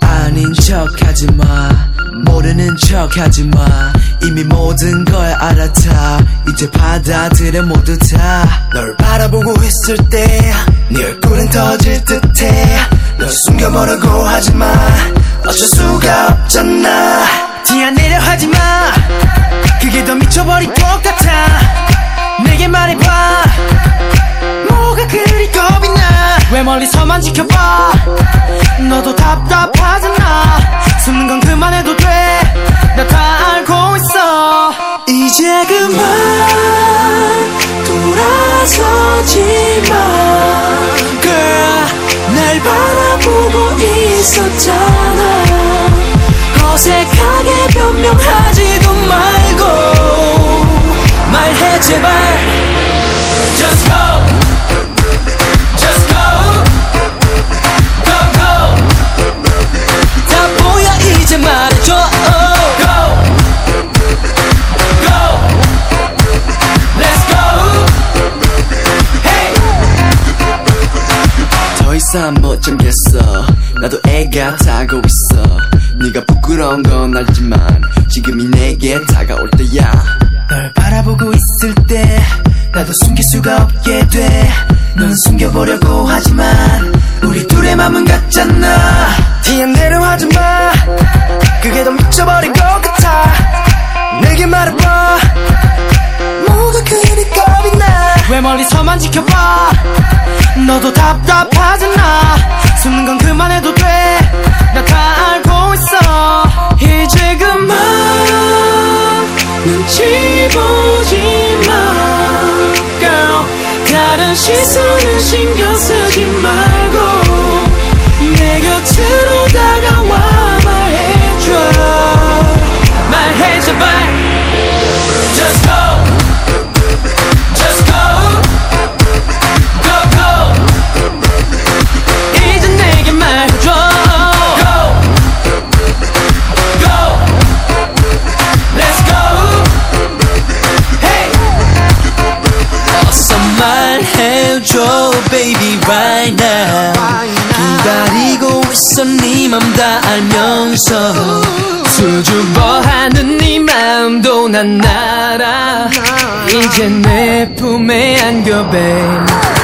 아닌 척 하지 마. 모르는 척 하지 마. 이미 모든 걸 알아다. 이제 받아들여 모두 다. 널 바라보고 있을 때, 네 얼굴은 터질 듯해. 널 숨겨보려고 하지만, 어쩔 수가 없잖아. 티안내려 하지 마. 그게 더 미쳐버릴 것 같아. 말해봐. 뭐가 그리 겁이 나. 왜 멀리서만 지켜봐. 너도 답답하잖아. 숨는 건 그만해도 돼. 나 다 알고 있어. 이제 그만 돌아서지 마. Girl, 날 바라보고 있었잖아. 어색하게 변명하지도 말고 말해 제발 더 이상 못 참겠어. 나도 애가 타고 있어. 네가 부끄러운 건 알지만 지금이 내게 다가올 때야. 널 바라보고 있을 때 나도 숨길 수가 없게 돼넌 숨겨보려고 하지만 우리 둘의 맘은 같잖아. 티안 내려 하지마 그게 더 미쳐버린 왜 멀리서만 지켜봐? 너도 답답하잖아. 숨는 건 그만해도 돼 나 다 알고 있어. 이제 그만 눈치 보지 마 Girl. 다른 시선은 신경 쓰지 말고 말해줘 baby right now. 기다리고 있어 네맘다 알면서. 수줍어하는 네 마음도 난 알아. 이제 내 품에 안겨 babe